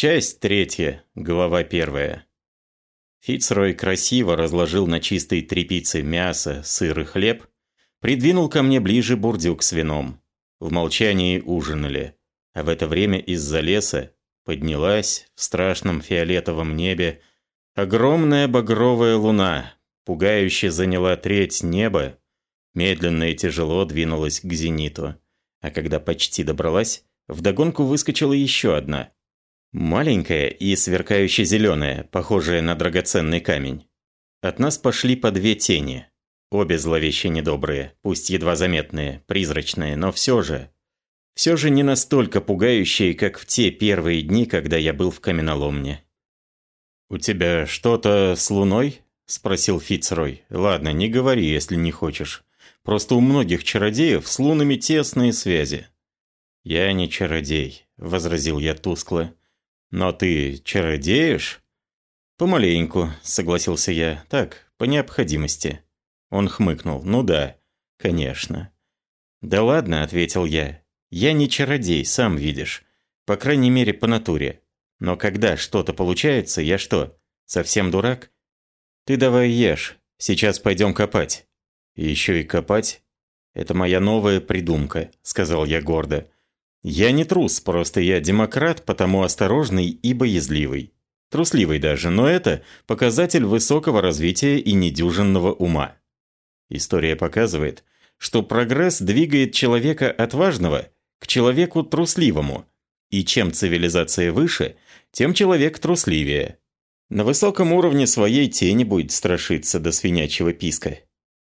Часть третья, глава первая. Фицрой красиво разложил на чистой тряпице мясо, сыр и хлеб, придвинул ко мне ближе бурдюк с вином. В молчании ужинали, а в это время из-за леса поднялась в страшном фиолетовом небе огромная багровая луна, пугающе заняла треть неба, медленно и тяжело двинулась к зениту, а когда почти добралась, вдогонку выскочила еще одна – Маленькая и сверкающе зеленая, похожая на драгоценный камень. От нас пошли по две тени. Обе зловеще недобрые, пусть едва заметные, призрачные, но все же. Все же не настолько пугающие, как в те первые дни, когда я был в каменоломне. «У тебя что-то с луной?» – спросил Фицрой. «Ладно, не говори, если не хочешь. Просто у многих чародеев с лунами тесные связи». «Я не чародей», – возразил я тускло. «Но ты чародеешь?» «Помаленьку», — согласился я. «Так, по необходимости». Он хмыкнул. «Ну да, конечно». «Да ладно», — ответил я. «Я не чародей, сам видишь. По крайней мере, по натуре. Но когда что-то получается, я что, совсем дурак? Ты давай ешь, сейчас пойдем копать». «Еще и копать?» «Это моя новая придумка», — сказал я гордо. Я не трус, просто я демократ, потому осторожный и боязливый. Трусливый даже, но это показатель высокого развития и недюжинного ума. История показывает, что прогресс двигает человека отважного к человеку трусливому, и чем цивилизация выше, тем человек трусливее. На высоком уровне своей тени будет страшиться до свинячьего писка.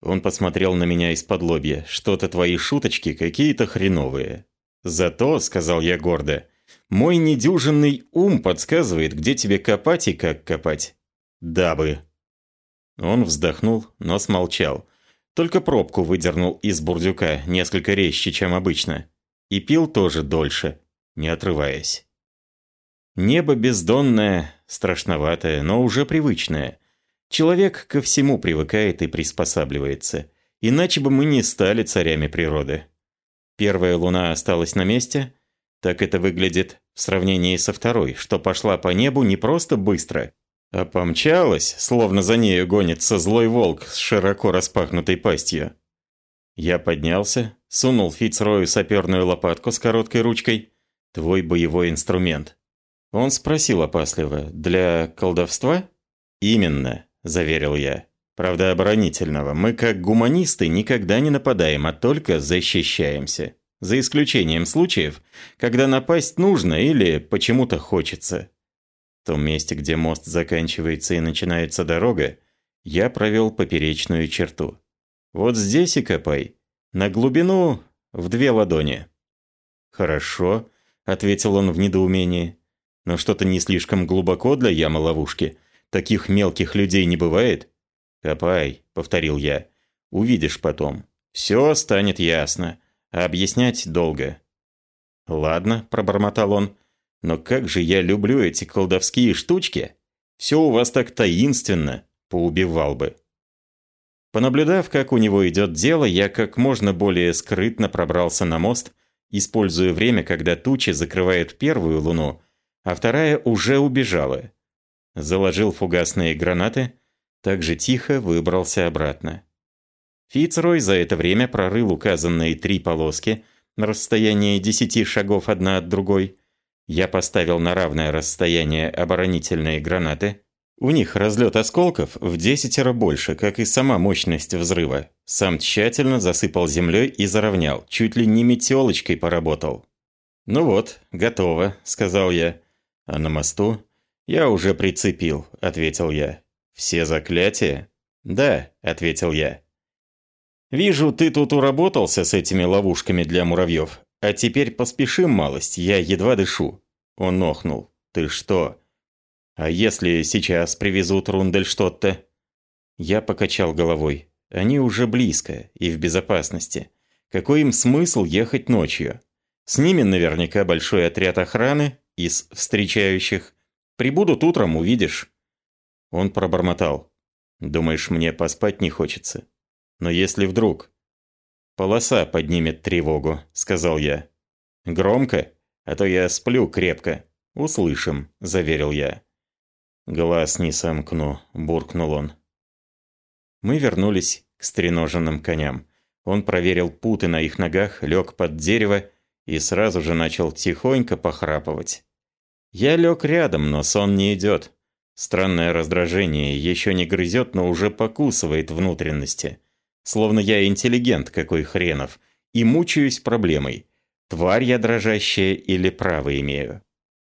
Он посмотрел на меня из-под лобья. Что-то твои шуточки какие-то хреновые. «Зато», — сказал я гордо, — «мой недюжинный ум подсказывает, где тебе копать и как копать». «Дабы». Он вздохнул, но смолчал. Только пробку выдернул из бурдюка несколько резче, чем обычно. И пил тоже дольше, не отрываясь. Небо бездонное, страшноватое, но уже привычное. Человек ко всему привыкает и приспосабливается. Иначе бы мы не стали царями природы. Первая луна осталась на месте. Так это выглядит в сравнении со второй, что пошла по небу не просто быстро, а помчалась, словно за нею гонится злой волк с широко распахнутой пастью. Я поднялся, сунул Фицрою саперную лопатку с короткой ручкой. «Твой боевой инструмент». Он спросил опасливо, «Для колдовства?» «Именно», – заверил я. Правда, оборонительного. Мы, как гуманисты, никогда не нападаем, а только защищаемся. За исключением случаев, когда напасть нужно или почему-то хочется. В том месте, где мост заканчивается и начинается дорога, я провел поперечную черту. Вот здесь и копай. На глубину в две ладони. «Хорошо», — ответил он в недоумении. «Но что-то не слишком глубоко для ямы-ловушки. Таких мелких людей не бывает». «Копай», — повторил я. «Увидишь потом. Все станет ясно. Объяснять долго». «Ладно», — пробормотал он. «Но как же я люблю эти колдовские штучки! Все у вас так таинственно!» Поубивал бы. Понаблюдав, как у него идет дело, я как можно более скрытно пробрался на мост, используя время, когда тучи закрывают первую луну, а вторая уже убежала. Заложил фугасные гранаты — также тихо выбрался обратно. Фицрой за это время прорыл указанные три полоски на расстоянии десяти шагов одна от другой. Я поставил на равное расстояние оборонительные гранаты. У них разлет осколков в десятеро больше, как и сама мощность взрыва. Сам тщательно засыпал землей и заровнял, чуть ли не метелочкой поработал. «Ну вот, готово», — сказал я. «А на мосту?» «Я уже прицепил», — ответил я. «Все заклятия?» «Да», — ответил я. «Вижу, ты тут уработался с этими ловушками для муравьев. А теперь поспешим малость, я едва дышу». Он охнул. «Ты что?» «А если сейчас привезут Рундельштотта?» Я покачал головой. «Они уже близко и в безопасности. Какой им смысл ехать ночью? С ними наверняка большой отряд охраны из встречающих. Прибудут утром, увидишь». Он пробормотал. «Думаешь, мне поспать не хочется? Но если вдруг...» «Полоса поднимет тревогу», — сказал я. «Громко? А то я сплю крепко». «Услышим», – заверил я. «Глаз не сомкну», – буркнул он. Мы вернулись к стреноженным коням. Он проверил путы на их ногах, лег под дерево и сразу же начал тихонько похрапывать. Я лег рядом, но сон не идет. Странное раздражение еще не грызет, но уже покусывает внутренности. Словно я интеллигент какой хренов, и мучаюсь проблемой. Тварь я дрожащая или право имею?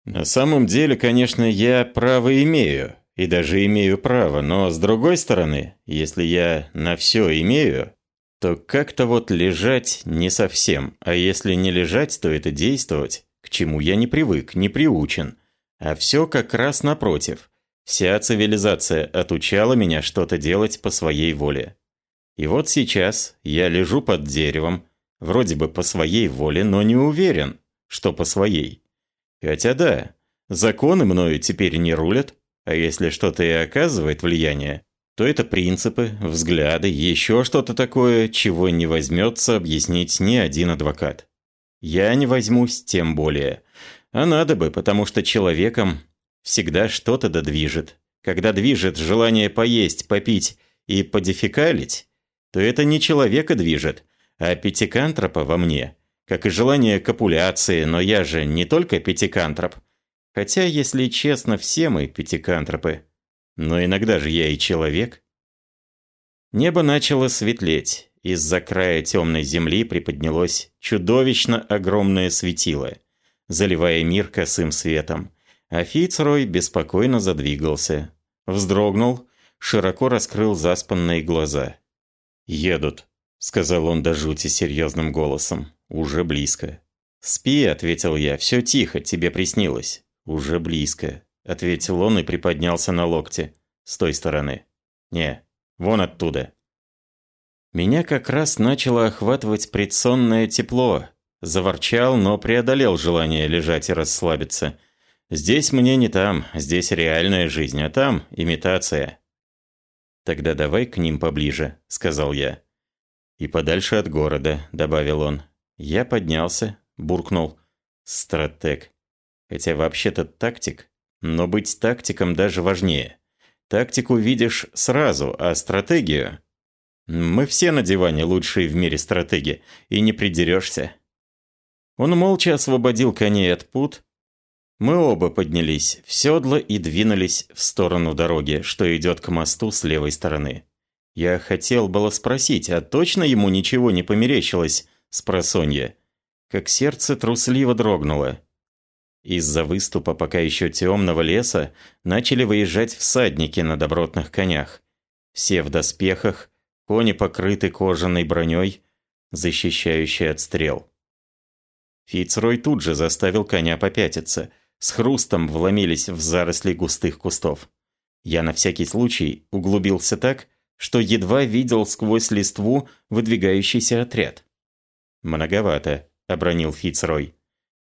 На самом деле, конечно, я право имею, и даже имею право, но с другой стороны, если я на все имею, то как-то вот лежать не совсем, а если не лежать, то это действовать, к чему я не привык, не приучен. А все как раз напротив. Вся цивилизация отучала меня что-то делать по своей воле. И вот сейчас я лежу под деревом, вроде бы по своей воле, но не уверен, что по своей. Хотя да, законы мною теперь не рулят, а если что-то и оказывает влияние, то это принципы, взгляды, еще что-то такое, чего не возьмется объяснить ни один адвокат. Я не возьмусь тем более. А надо бы, потому что человеком всегда что-то додвижет. Когда движет желание поесть, попить и подефикалить, то это не человека движет, а пятикантропа во мне. Как и желание копуляции, но я же не только пятикантроп. Хотя, если честно, все мы пятикантропы. Но иногда же я и человек. Небо начало светлеть. Из-за края темной земли приподнялось чудовищно огромное светило, заливая мир косым светом. А Фицрой беспокойно задвигался. Вздрогнул, широко раскрыл заспанные глаза. «Едут», — сказал он до жути серьезным голосом. «Уже близко». «Спи», — ответил я, — «все тихо, тебе приснилось». «Уже близко», — ответил он и приподнялся на локте. «С той стороны». «Не, вон оттуда». Меня как раз начало охватывать предсонное тепло. Заворчал, но преодолел желание лежать и расслабиться. Здесь мне не там, здесь реальная жизнь, а там имитация. «Тогда давай к ним поближе», — сказал я. «И подальше от города», — добавил он. Я поднялся, буркнул. «Стратег». Хотя вообще-то тактик, но быть тактиком даже важнее. Тактику видишь сразу, а стратегию... Мы все на диване лучшие в мире стратеги, и не придерешься. Он молча освободил коней от пут. Мы оба поднялись в седло и двинулись в сторону дороги, что идет к мосту с левой стороны. Я хотел было спросить, а точно ему ничего не померещилось с просонья? Как сердце трусливо дрогнуло. Из-за выступа пока еще темного леса начали выезжать всадники на добротных конях. Все в доспехах, кони покрыты кожаной броней, защищающей от стрел. Фицрой тут же заставил коня попятиться. С хрустом вломились в заросли густых кустов. Я на всякий случай углубился так, что едва видел сквозь листву выдвигающийся отряд. «Многовато», — обронил Фицрой.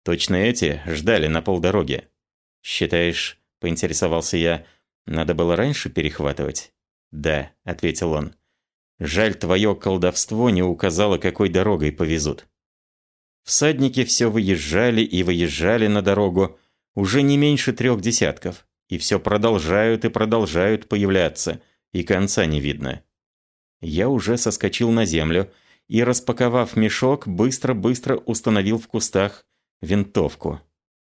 Точно эти ждали на полдороги. «Считаешь, — поинтересовался я, — надо было раньше перехватывать?» «Да», — ответил он. «Жаль, твое колдовство не указало, какой дорогой повезут». Всадники все выезжали и выезжали на дорогу, уже не меньше трех десятков, и все продолжают и продолжают появляться, и конца не видно. Я уже соскочил на землю и, распаковав мешок, быстро-быстро установил в кустах винтовку.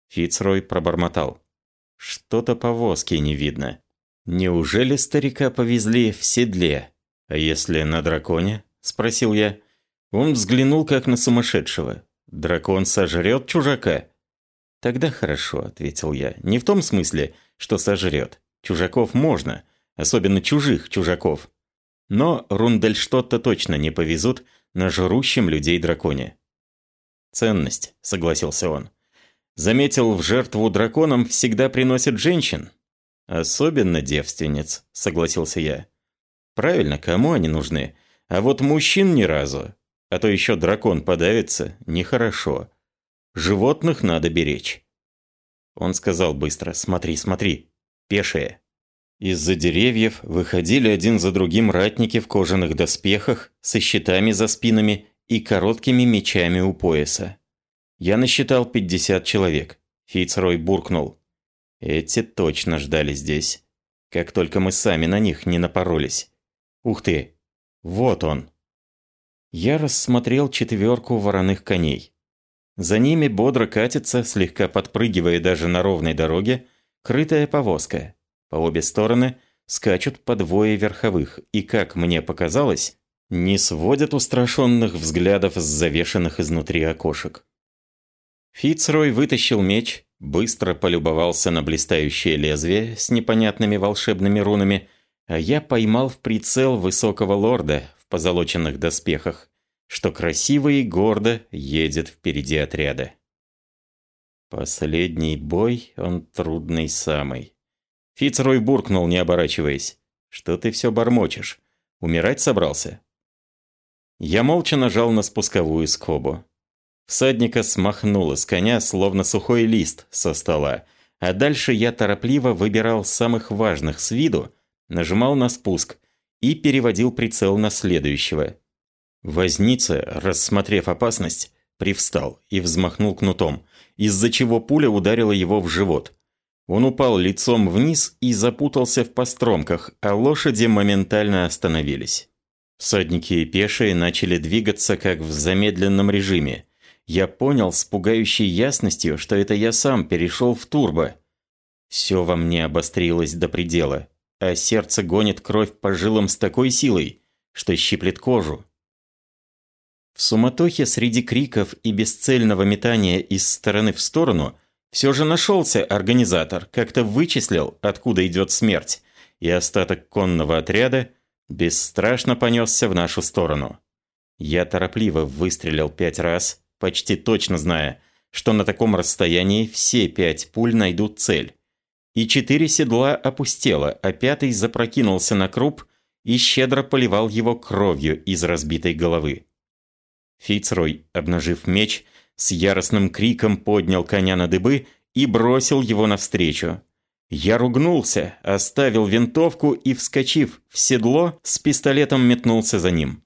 Фицрой пробормотал. Что-то повозки не видно. Неужели старика повезли в седле? А если на драконе? Спросил я. Он взглянул как на сумасшедшего. Дракон сожрет чужака? Тогда хорошо, ответил я. Не в том смысле, что сожрет. Чужаков можно, особенно чужих чужаков. Но Рундельштотта точно не повезут на жрущем людей драконе. «Ценность», — согласился он. «Заметил, в жертву драконам всегда приносят женщин». «Особенно девственниц», — согласился я. «Правильно, кому они нужны? А вот мужчин ни разу. А то еще дракон подавится, нехорошо. Животных надо беречь». Он сказал быстро «Смотри, смотри, пешие». Из-за деревьев выходили один за другим ратники в кожаных доспехах, со щитами за спинами и короткими мечами у пояса. Я насчитал 50 человек. Фицрой буркнул. Эти точно ждали здесь. Как только мы сами на них не напоролись. Ух ты! Вот он! Я рассмотрел четверку вороных коней. За ними бодро катится, слегка подпрыгивая даже на ровной дороге, крытая повозка. По обе стороны скачут по двое верховых, и, как мне показалось, не сводят устрашенных взглядов с завешенных изнутри окошек. Фицрой вытащил меч, быстро полюбовался на блистающее лезвие с непонятными волшебными рунами, а я поймал в прицел высокого лорда в позолоченных доспехах, что красиво и гордо едет впереди отряда. Последний бой, он трудный самый. Фицрой буркнул, не оборачиваясь. «Что ты все бормочешь? Умирать собрался?» Я молча нажал на спусковую скобу. Всадника смахнуло с коня, словно сухой лист со стола, а дальше я торопливо выбирал самых важных с виду, нажимал на спуск и переводил прицел на следующего. Возница, рассмотрев опасность, привстал и взмахнул кнутом, из-за чего пуля ударила его в живот. Он упал лицом вниз и запутался в постромках, а лошади моментально остановились. Всадники и пешие начали двигаться как в замедленном режиме. Я понял с пугающей ясностью, что это я сам перешел в турбо. Все во мне обострилось до предела, а сердце гонит кровь по жилам с такой силой, что щиплет кожу. В суматохе среди криков и бесцельного метания из стороны в сторону все же нашелся организатор, как-то вычислил, откуда идет смерть, и остаток конного отряда – бесстрашно понесся в нашу сторону. Я торопливо выстрелил пять раз, почти точно зная, что на таком расстоянии все пять пуль найдут цель. И четыре седла опустело, а пятый запрокинулся на круп и щедро поливал его кровью из разбитой головы. Фицрой, обнажив меч, с яростным криком поднял коня на дыбы и бросил его навстречу. Я ругнулся, оставил винтовку и, вскочив в седло, с пистолетом метнулся за ним.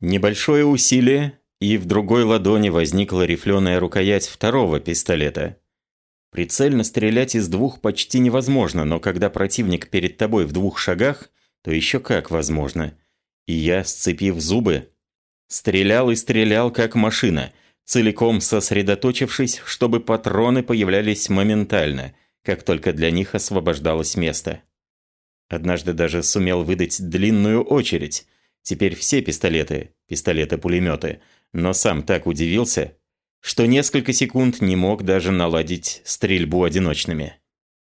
Небольшое усилие, и в другой ладони возникла рифленая рукоять второго пистолета. Прицельно стрелять из двух почти невозможно, но когда противник перед тобой в двух шагах, то еще как возможно. И я, сцепив зубы, стрелял и стрелял как машина, целиком сосредоточившись, чтобы патроны появлялись моментально – как только для них освобождалось место. Однажды даже сумел выдать длинную очередь. Теперь все пистолеты, пистолеты-пулеметы, но сам так удивился, что несколько секунд не мог даже наладить стрельбу одиночными.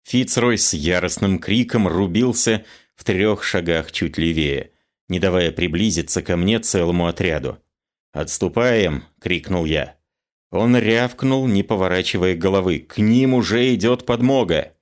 Фицрой с яростным криком рубился в трех шагах чуть левее, не давая приблизиться ко мне целому отряду. «Отступаем!» — крикнул я. Он рявкнул, не поворачивая головы. «К ним уже идет подмога!»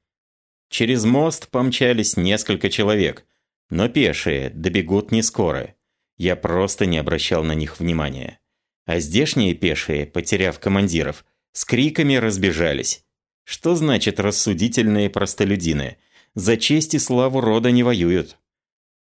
Через мост помчались несколько человек, но пешие добегут не скоро. Я просто не обращал на них внимания. А здешние пешие, потеряв командиров, с криками разбежались. Что значит рассудительные простолюдины? За честь и славу рода не воюют.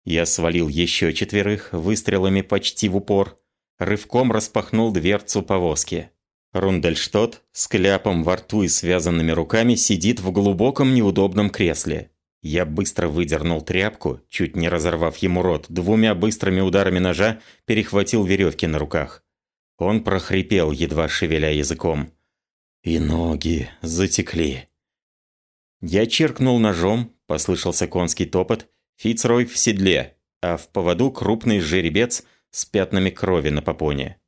Я свалил еще четверых выстрелами почти в упор. Рывком распахнул дверцу повозки. Рундельштот с кляпом во рту и связанными руками сидит в глубоком неудобном кресле. Я быстро выдернул тряпку, чуть не разорвав ему рот, двумя быстрыми ударами ножа перехватил веревки на руках. Он прохрипел, едва шевеля языком. И ноги затекли. Я черкнул ножом, послышался конский топот, Фицрой в седле, а в поводу крупный жеребец с пятнами крови на попоне.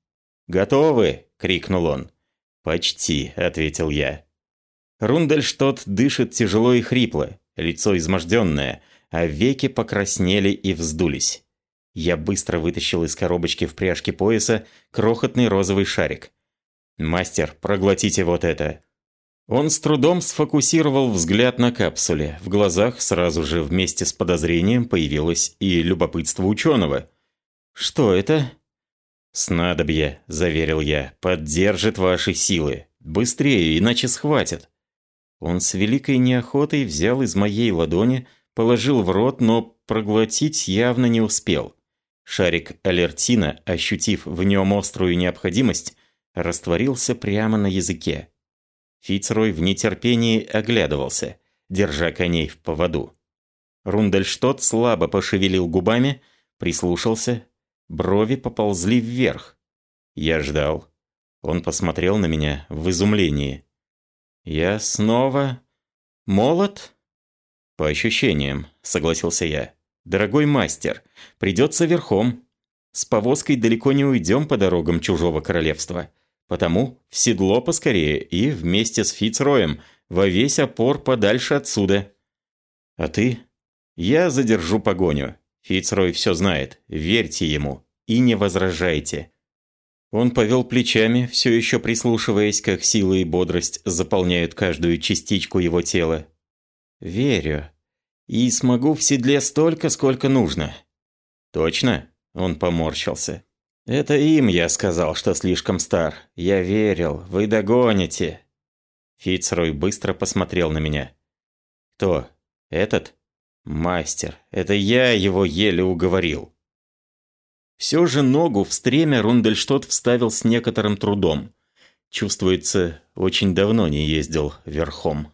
«Готовы!» — крикнул он. «Почти», — ответил я. Рундельштот дышит тяжело и хрипло, лицо изможденное, а веки покраснели и вздулись. Я быстро вытащил из коробочки в пряжке пояса крохотный розовый шарик. «Мастер, проглотите вот это». Он с трудом сфокусировал взгляд на капсуле. В глазах сразу же вместе с подозрением появилось и любопытство ученого. «Что это?» «Снадобье», – заверил я, – «поддержит ваши силы. Быстрее, иначе схватят». Он с великой неохотой взял из моей ладони, положил в рот, но проглотить явно не успел. Шарик алертина, ощутив в нем острую необходимость, растворился прямо на языке. Фицрой в нетерпении оглядывался, держа коней в поводу. Рундельштот слабо пошевелил губами, прислушался. Брови поползли вверх. Я ждал. Он посмотрел на меня в изумлении. «Я снова... молод?» «По ощущениям», — согласился я. «Дорогой мастер, придется верхом. С повозкой далеко не уйдем по дорогам чужого королевства. Потому в седло поскорее и вместе с Фицроем во весь опор подальше отсюда. А ты я задержу погоню. Фицрой все знает. Верьте ему и не возражайте. Он повел плечами, все еще прислушиваясь, как сила и бодрость заполняют каждую частичку его тела. «Верю. И смогу в седле столько, сколько нужно». «Точно?» – он поморщился. «Это им я сказал, что слишком стар. Я верил. Вы догоните». Фицрой быстро посмотрел на меня. «Кто? Этот?» Мастер, это я его еле уговорил. Все же ногу в стремя Рундельштот вставил с некоторым трудом. Чувствуется, очень давно не ездил верхом.